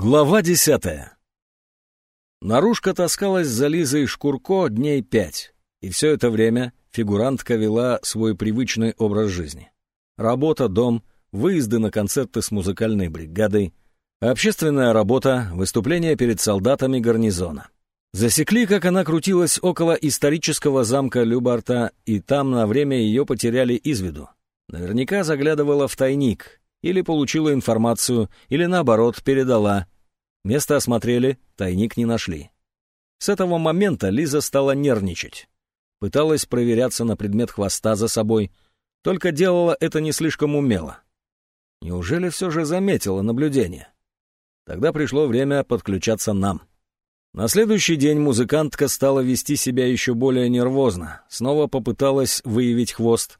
Глава десятая. Нарушка таскалась за Лизой Шкурко дней пять, и все это время фигурантка вела свой привычный образ жизни. Работа, дом, выезды на концерты с музыкальной бригадой, общественная работа, выступления перед солдатами гарнизона. Засекли, как она крутилась около исторического замка Любарта, и там на время ее потеряли из виду. Наверняка заглядывала в тайник, или получила информацию, или наоборот передала. Место осмотрели, тайник не нашли. С этого момента Лиза стала нервничать. Пыталась проверяться на предмет хвоста за собой, только делала это не слишком умело. Неужели все же заметила наблюдение? Тогда пришло время подключаться нам. На следующий день музыкантка стала вести себя еще более нервозно, снова попыталась выявить хвост,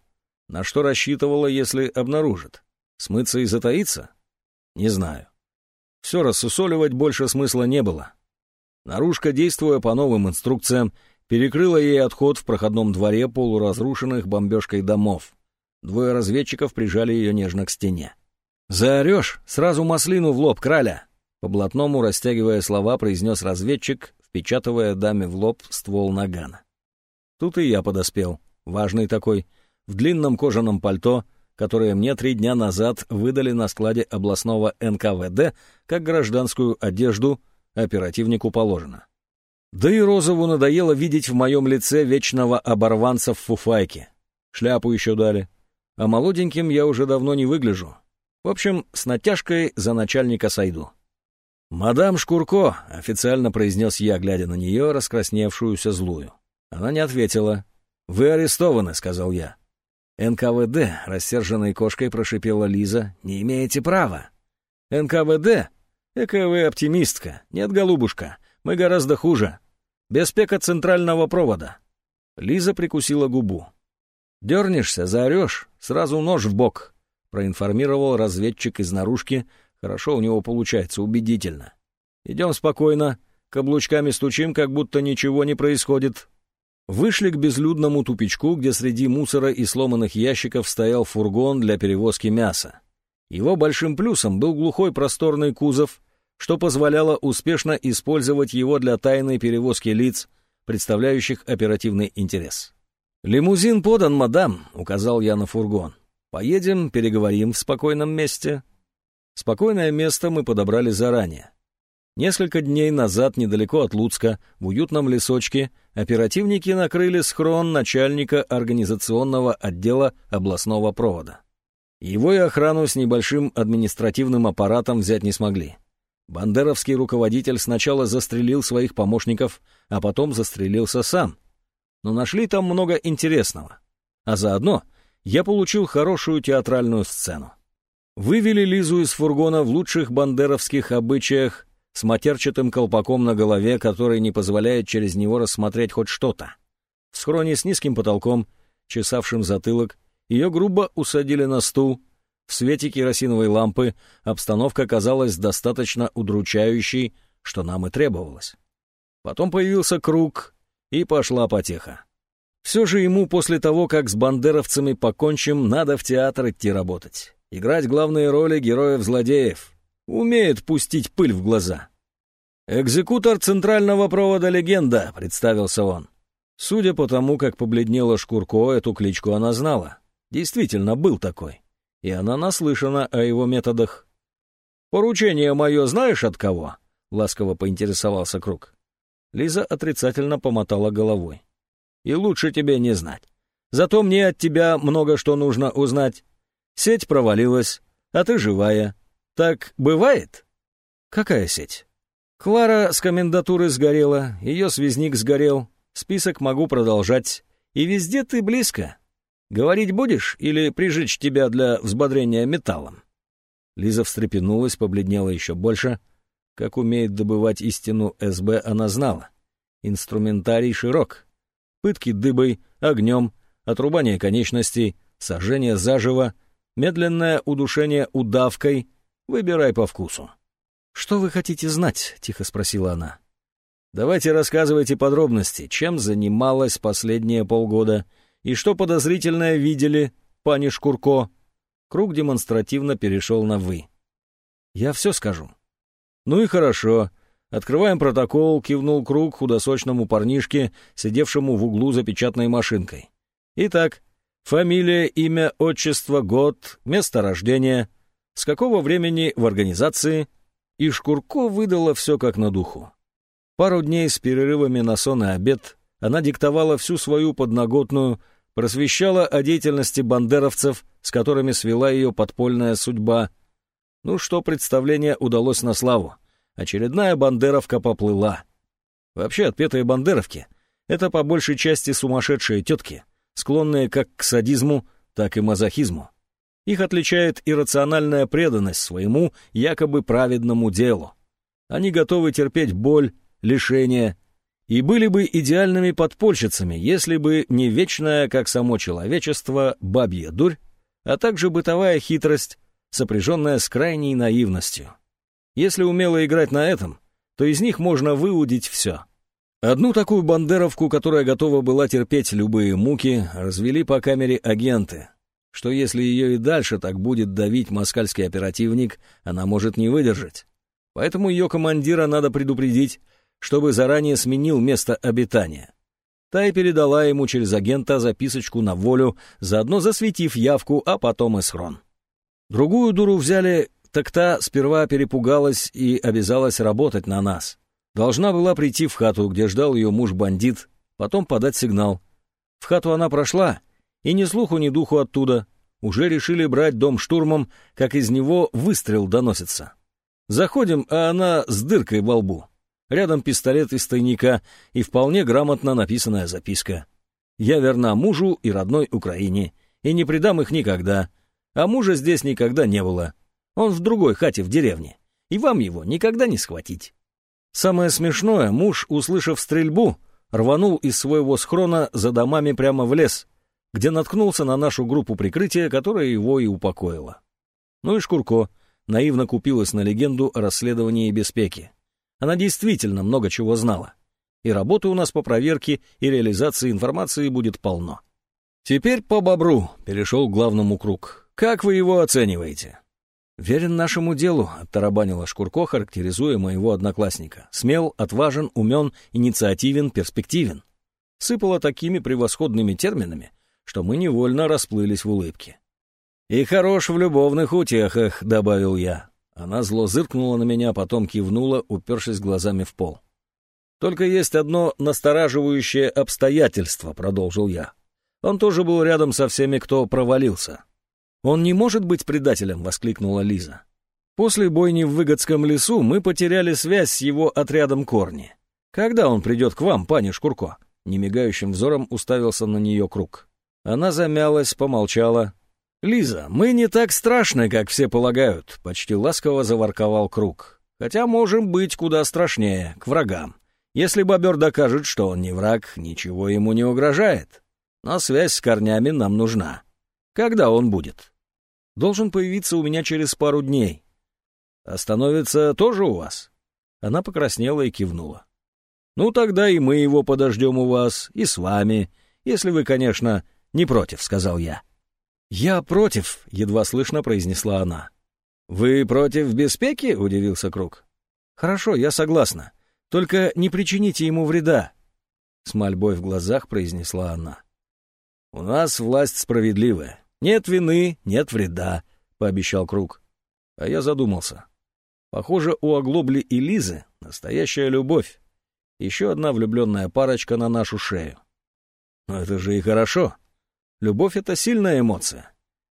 на что рассчитывала, если обнаружит. Смыться и затаиться? Не знаю. Все рассусоливать больше смысла не было. Наружка, действуя по новым инструкциям, перекрыла ей отход в проходном дворе полуразрушенных бомбежкой домов. Двое разведчиков прижали ее нежно к стене. «Заорешь, сразу маслину в лоб, краля!» По блатному, растягивая слова, произнес разведчик, впечатывая даме в лоб ствол нагана. Тут и я подоспел, важный такой, в длинном кожаном пальто — которые мне три дня назад выдали на складе областного НКВД как гражданскую одежду, оперативнику положено. Да и Розову надоело видеть в моем лице вечного оборванца в фуфайке. Шляпу еще дали. А молоденьким я уже давно не выгляжу. В общем, с натяжкой за начальника сойду. «Мадам Шкурко», — официально произнес я, глядя на нее, раскрасневшуюся злую. Она не ответила. «Вы арестованы», — сказал я. «НКВД», — рассерженной кошкой прошипела Лиза, — «не имеете права». «НКВД? Экая вы оптимистка. Нет, голубушка, мы гораздо хуже. Без пека центрального провода». Лиза прикусила губу. «Дернешься, заорешь, сразу нож в бок», — проинформировал разведчик из наружки. «Хорошо у него получается, убедительно. Идем спокойно, каблучками стучим, как будто ничего не происходит. Вышли к безлюдному тупичку, где среди мусора и сломанных ящиков стоял фургон для перевозки мяса. Его большим плюсом был глухой просторный кузов, что позволяло успешно использовать его для тайной перевозки лиц, представляющих оперативный интерес. «Лимузин подан, мадам», — указал я на фургон. «Поедем, переговорим в спокойном месте». Спокойное место мы подобрали заранее. Несколько дней назад, недалеко от Луцка, в уютном лесочке, оперативники накрыли схрон начальника организационного отдела областного провода. Его и охрану с небольшим административным аппаратом взять не смогли. Бандеровский руководитель сначала застрелил своих помощников, а потом застрелился сам. Но нашли там много интересного. А заодно я получил хорошую театральную сцену. Вывели Лизу из фургона в лучших бандеровских обычаях с матерчатым колпаком на голове, который не позволяет через него рассмотреть хоть что-то. В схроне с низким потолком, чесавшим затылок, ее грубо усадили на стул. В свете керосиновой лампы обстановка казалась достаточно удручающей, что нам и требовалось. Потом появился круг, и пошла потеха. Все же ему после того, как с бандеровцами покончим, надо в театр идти работать. Играть главные роли героев-злодеев — Умеет пустить пыль в глаза. «Экзекутор центрального провода «Легенда», — представился он. Судя по тому, как побледнела Шкурко, эту кличку она знала. Действительно, был такой. И она наслышана о его методах. «Поручение мое знаешь от кого?» — ласково поинтересовался Круг. Лиза отрицательно помотала головой. «И лучше тебе не знать. Зато мне от тебя много что нужно узнать. Сеть провалилась, а ты живая. Так бывает? Какая сеть? Клара с комендатуры сгорела, ее связник сгорел. Список могу продолжать. И везде ты близко. Говорить будешь или прижечь тебя для взбодрения металлом? Лиза встрепенулась, побледнела еще больше. Как умеет добывать истину СБ, она знала. Инструментарий широк. Пытки дыбой, огнем, отрубание конечностей, сожжение заживо, медленное удушение удавкой — Выбирай по вкусу». «Что вы хотите знать?» — тихо спросила она. «Давайте рассказывайте подробности, чем занималась последние полгода и что подозрительное видели, пани Шкурко». Круг демонстративно перешел на «вы». «Я все скажу. «Ну и хорошо. Открываем протокол», — кивнул круг худосочному парнишке, сидевшему в углу за печатной машинкой. «Итак, фамилия, имя, отчество, год, место рождения, с какого времени в организации?» И Шкурко выдала все как на духу. Пару дней с перерывами на сон и обед она диктовала всю свою подноготную, просвещала о деятельности бандеровцев, с которыми свела ее подпольная судьба. Ну что, представление удалось на славу. Очередная бандеровка поплыла. Вообще, отпетые бандеровки — это по большей части сумасшедшие тетки, склонные как к садизму, так и мазохизму. Их отличает иррациональная преданность своему якобы праведному делу. Они готовы терпеть боль, лишения, и были бы идеальными подпольщицами, если бы не вечная, как само человечество, бабья дурь, а также бытовая хитрость, сопряженная с крайней наивностью. Если умело играть на этом, то из них можно выудить все. Одну такую бандеровку, которая готова была терпеть любые муки, развели по камере агенты, что если ее и дальше так будет давить москальский оперативник, она может не выдержать. Поэтому ее командира надо предупредить, чтобы заранее сменил место обитания. Та и передала ему через агента записочку на волю, заодно засветив явку, а потом и схрон. Другую дуру взяли, так та сперва перепугалась и обязалась работать на нас. Должна была прийти в хату, где ждал ее муж-бандит, потом подать сигнал. В хату она прошла, и ни слуху, ни духу оттуда. Уже решили брать дом штурмом, как из него выстрел доносится. Заходим, а она с дыркой во лбу. Рядом пистолет из тайника и вполне грамотно написанная записка. «Я верна мужу и родной Украине, и не предам их никогда. А мужа здесь никогда не было. Он в другой хате в деревне, и вам его никогда не схватить». Самое смешное, муж, услышав стрельбу, рванул из своего схрона за домами прямо в лес, где наткнулся на нашу группу прикрытия, которая его и упокоила. Ну и Шкурко наивно купилась на легенду о расследовании Беспеки. Она действительно много чего знала. И работы у нас по проверке и реализации информации будет полно. Теперь по бобру перешел к главному круг. Как вы его оцениваете? «Верен нашему делу», — оттарабанила Шкурко, характеризуя моего одноклассника. «Смел, отважен, умен, инициативен, перспективен». Сыпала такими превосходными терминами, что мы невольно расплылись в улыбке. «И хорош в любовных утехах», — добавил я. Она зло зыркнула на меня, потом кивнула, упершись глазами в пол. «Только есть одно настораживающее обстоятельство», — продолжил я. «Он тоже был рядом со всеми, кто провалился». «Он не может быть предателем», — воскликнула Лиза. «После бойни в Выгодском лесу мы потеряли связь с его отрядом Корни. Когда он придет к вам, пани Шкурко?» Немигающим взором уставился на нее круг. Она замялась, помолчала, «Лиза, мы не так страшны, как все полагают», — почти ласково заворковал Круг. «Хотя можем быть куда страшнее, к врагам. Если бобер докажет, что он не враг, ничего ему не угрожает. Но связь с корнями нам нужна. Когда он будет?» «Должен появиться у меня через пару дней». «Остановится тоже у вас?» Она покраснела и кивнула. «Ну, тогда и мы его подождем у вас, и с вами, если вы, конечно, не против», — сказал я. «Я против», — едва слышно произнесла она. «Вы против беспеки?» — удивился Круг. «Хорошо, я согласна. Только не причините ему вреда», — с мольбой в глазах произнесла она. «У нас власть справедливая. Нет вины, нет вреда», — пообещал Круг. А я задумался. Похоже, у Оглобли и Лизы настоящая любовь. Еще одна влюбленная парочка на нашу шею. Но это же и хорошо. Любовь — это сильная эмоция.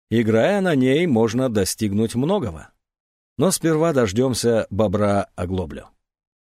Играя на ней, можно достигнуть многого. Но сперва дождемся бобра оглоблю.